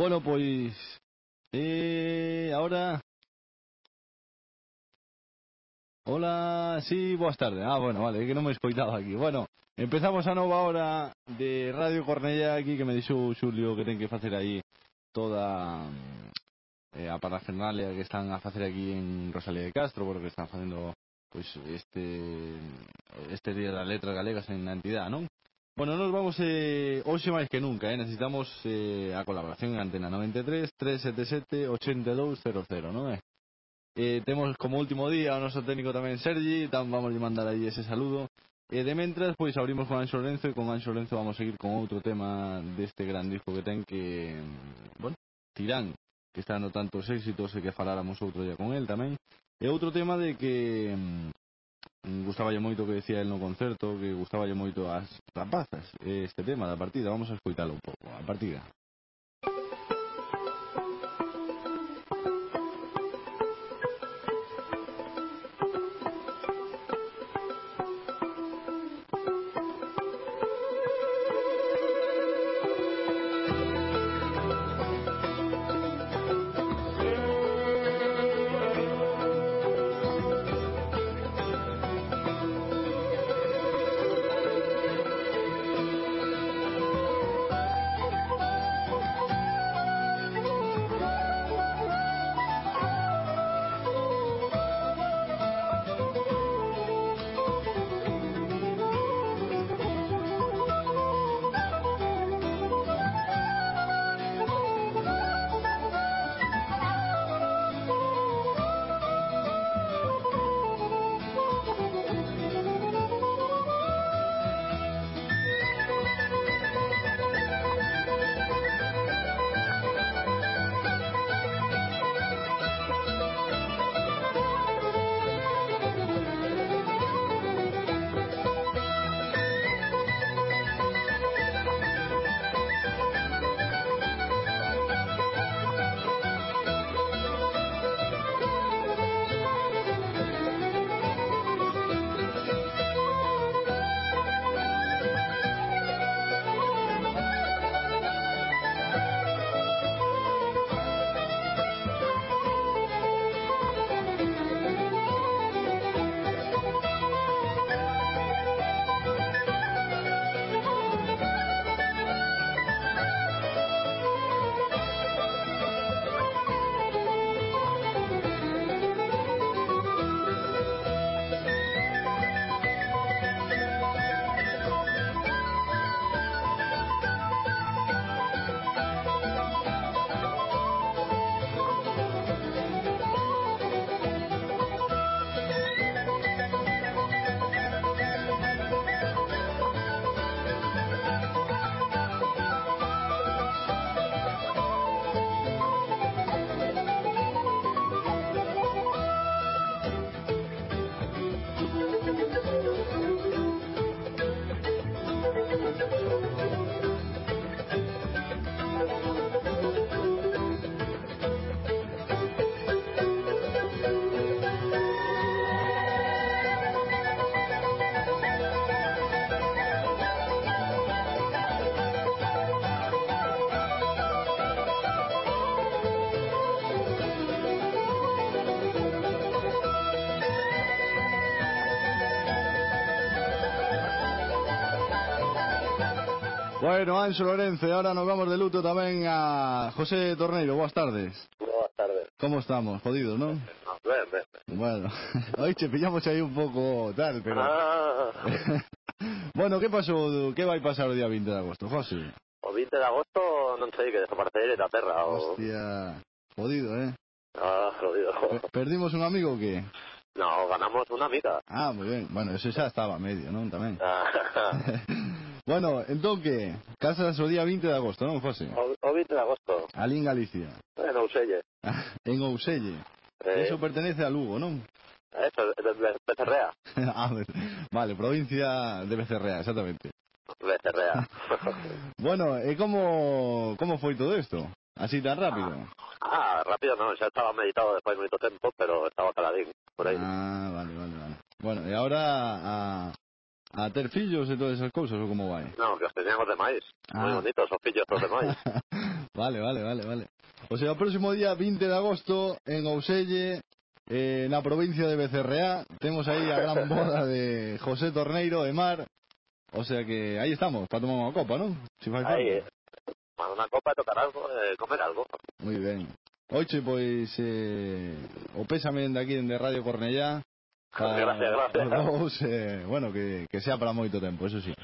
Bueno, pois eh, ahora Hola, sí, boas tardes. Ah, bueno, vale, que non me escoitaba aquí. Bueno, empezamos a nova hora de Radio Cornella aquí que me dixo Xulio que ten que facer aí toda eh, a parafernalia que están a facer aquí en Rosalía de Castro, porque están facendo pois pues, este este día das letras galegas en na entidade, non? Bueno, nos vamos eh, hoxe máis que nunca, eh? necesitamos eh, a colaboración en Antena 93 377 8200, non é? Eh, temos como último día o noso técnico tamén Sergi, tam vamos lle mandar aí ese saludo. E eh, de mentras, pois abrimos con Anxo Lorenzo e con Anxo Lorenzo vamos a seguir con outro tema deste gran disco que ten que, bueno, Tirán, que está dando tantos éxitos e que faláramos outro día con el tamén. E outro tema de que mm, Mm, gustaballe moito que decía el no concerto que gustaballe moito as rapazas este tema da partida. Vamos a escoitalo un pouco a partida. Bueno, Anxo Lorenzo, ahora nos vamos de luto tamén a José Torneiro. Boas tardes. Boas tardes. Como estamos? Jodidos, non? Ben, ben. Bueno, hoy che pillamos aí un pouco tal, pero... Ah, bueno, que pasou, que vai pasar o día 20 de agosto, José? o 20 de agosto non sei que desaparecer da terra o... Hostia, jodido, eh? Ah, jodido. Pe- ¿Perdimos un amigo o qué? No, ganamos una amiga. Ah, moi ben. Bueno, eso xa estaba medio, non? Tamén. Ah, bueno, entón que? Casas o día 20 de agosto, non, José? o, o 20 de agosto. Ali en Galicia. Bueno, uselle. en Ouselle. Eh, Eso pertenece a Lugo, non? eso, de, de, Becerrea. ah, vale, provincia de Becerrea, exactamente. Becerrea. Bueno, e como como foi todo isto? Así tan rápido? ah, rápido no, xa estaba meditado despois de moito tempo, pero estaba caladín por aí. Ah, vale, vale, vale. Bueno, e ahora a, a ter fillos e todas esas cousas ou como vai? Non, que os teñan os demais. Ah. Moi bonitos os fillos os demais. vale, vale, vale, vale. O sea, o próximo día 20 de agosto en Ouselle, eh, na provincia de Becerreá, temos aí a gran boda de José Torneiro de Mar. O sea que aí estamos, para tomar unha copa, non? Si fai aí, para unha copa tocar algo, eh, comer algo. Moi ben. Oxe, pois, eh, o pésame de aquí, dende Radio Cornellá, pa- Gracias, gracias. os dous, eh, bueno, que, que sea para moito tempo, eso sí.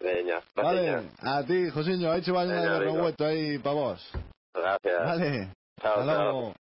Veña, Vale, a ti, Josiño, aí che Veña, de revuelto aí pa vos. Gracias. Vale, Chao, hasta chao. logo.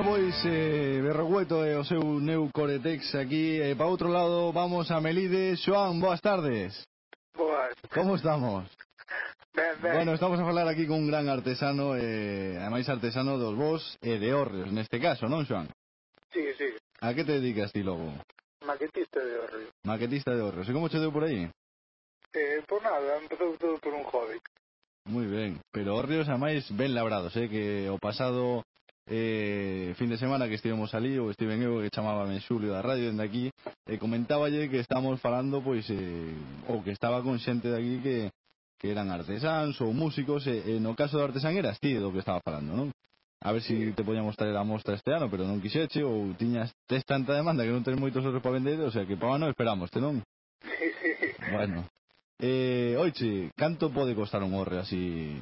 Bueno, pois, eh, Berrogueto e o seu Neu Coretex aquí. Eh, para outro lado, vamos a Melide. Joan, boas tardes. Boas. Como estamos? Ben, ben. Bueno, estamos a falar aquí con un gran artesano, eh, ademais artesano dos vos e eh, de Orrios, neste caso, non, Joan? Sí, sí. A que te dedicas ti logo? Maquetista de Orrios. Maquetista de Orrios. E como che deu por aí? Eh, por nada, empezou todo por un hobby. Moi ben, pero Orrios a máis ben labrados, eh, que o pasado eh, fin de semana que estivemos ali ou estiven eu que chamaba en Xulio da radio dende aquí e comentáballe que estamos falando pois eh, ou que estaba con xente de aquí que, que eran artesáns ou músicos e, e no caso do artesán eras ti do que estaba falando, non? A ver se si te podíamos traer a mostra este ano, pero non quixeche ou tiñas tes tanta demanda que non tens moitos outros para vender, o sea que para ano esperamos, te non? Sí, sí. Bueno, Eh, oiche, canto pode costar un horre así?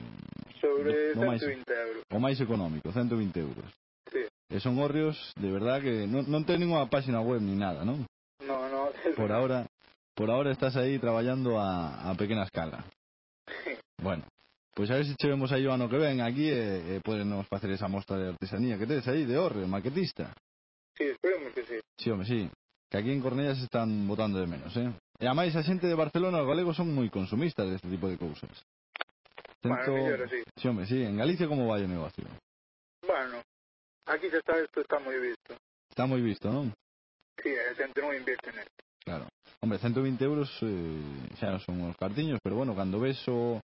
Sobre no, 120 máis, euros. O máis económico, 120 euros. Sí. E son horreos, de verdad, que non, non ten ninguna página web ni nada, non? No, no. Por ahora, por ahora estás aí traballando a, a pequena escala. bueno, pois pues a ver se che vemos aí o ano que ven aquí e, e podernos facer esa mostra de artesanía que tedes aí de horre, maquetista. Sí, esperemos que sí. Sí, home, sí. Que aquí en Cornellas están votando de menos, eh? E a máis a xente de Barcelona, os galegos son moi consumistas deste tipo de cousas. Tento... Bueno, mellor así. Sí, home, sí, en Galicia como vai o negocio? Bueno, aquí se está, isto está moi visto. Está moi visto, non? Sí, a xente non invierte nesto. Claro. Hombre, 120 euros eh, xa non son uns cartiños, pero bueno, cando ves o,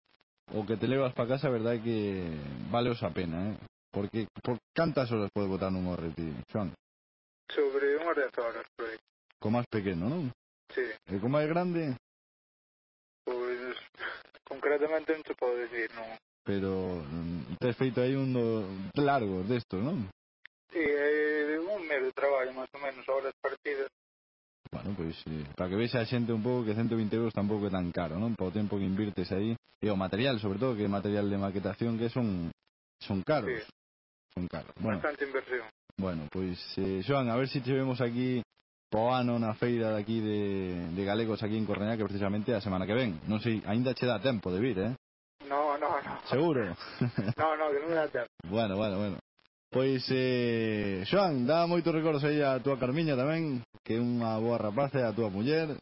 o que te levas para casa, a verdade que vale a pena, eh? Porque por cantas horas podes botar nun horreti, Xoan? Sobre unhas 10 horas, por aí. Co máis pequeno, non? Sí. E como é grande? Pois, concretamente non te podo decir, non. Pero tes feito aí un do largo destos, non? Sí, eh, é un mes de traballo, máis ou menos, horas partidas. Bueno, pois, eh, para que vexa a xente un pouco que 120 euros tampouco é tan caro, non? Para o tempo que invirtes aí. E o material, sobre todo, que é material de maquetación, que son, son caros. Sí. Son caros. Bueno, Bastante inversión. Bueno, pois, eh, Joan, a ver se si te vemos aquí Poa na feira daqui de, de galegos aquí en Cornellá que precisamente a semana que ven. Non sei, aínda che dá tempo de vir, eh? No, no, no. Seguro? no, no, que non me dá tempo. Bueno, bueno, bueno. Pois, eh, Joan, dá moitos recordos aí a túa Carmiña tamén, que é unha boa rapaz e a túa muller.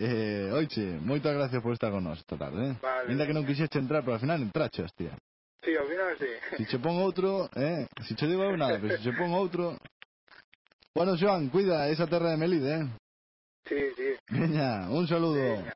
Eh, oiche, moitas gracias por estar con nós esta tarde, eh? Vale. Ainda que non quixeste entrar, pero al final entraches, tía. Sí, ao final sí. Si che pon outro, eh, si che digo eu nada, pero si che pon outro, Bueno, Joan, cuida esa terra de Melide, eh? Sí, sí. Veña, un saludo. Veña.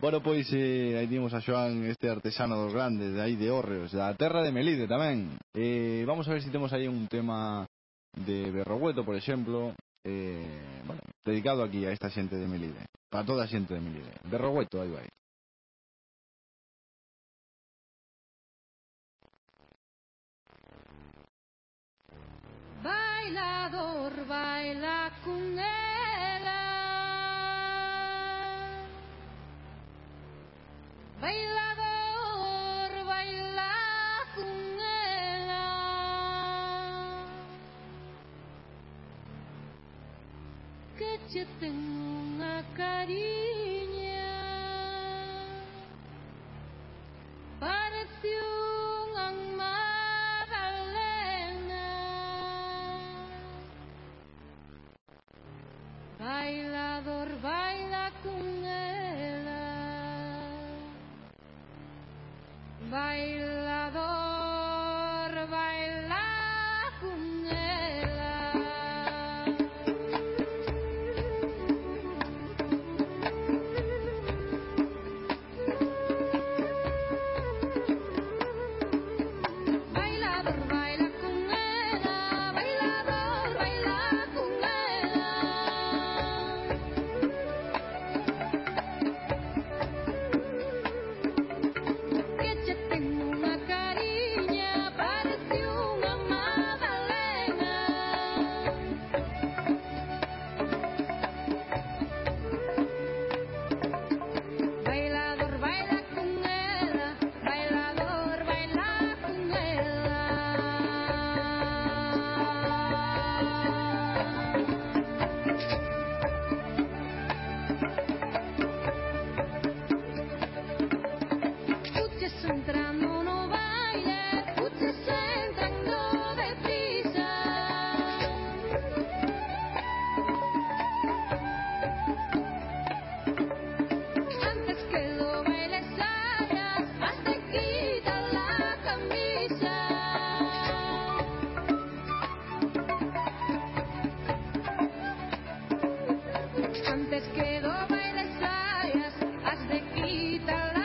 Bueno, pois eh, aí dimos a Joan, este artesano dos grandes, de aí de Orreos, da terra de Melide tamén. Eh, vamos a ver se si temos aí un tema de Berrogueto, por exemplo, eh, bueno, dedicado aquí a esta xente de Melide, para toda a xente de Melide. Berrogueto, aí vai. Bailador, baila con ella. Bailador, baila con ella. Que te tengo una cariña. không nghe là bay lượn antes que no me desvayas, has de quitar